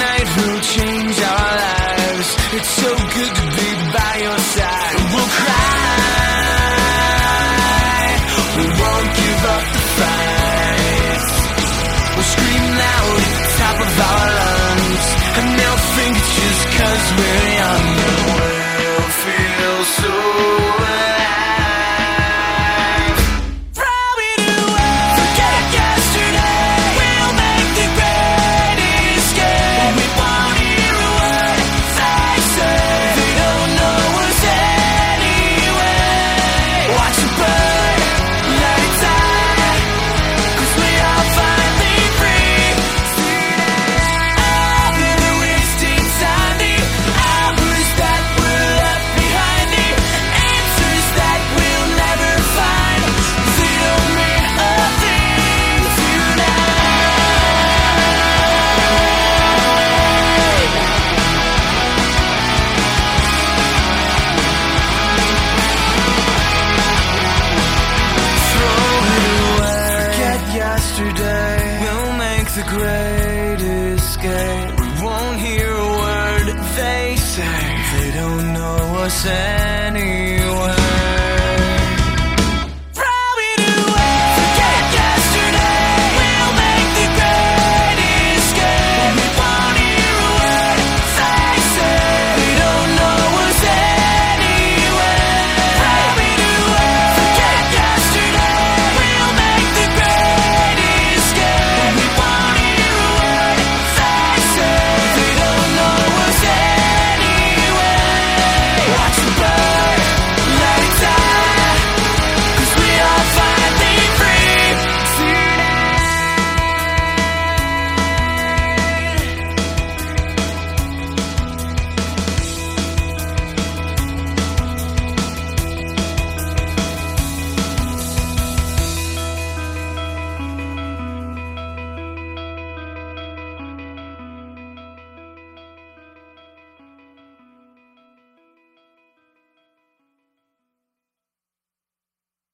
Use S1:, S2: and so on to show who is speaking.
S1: night will change our lives. It's so good to be by your the great escape. We won't hear a word they say. They don't know us anymore.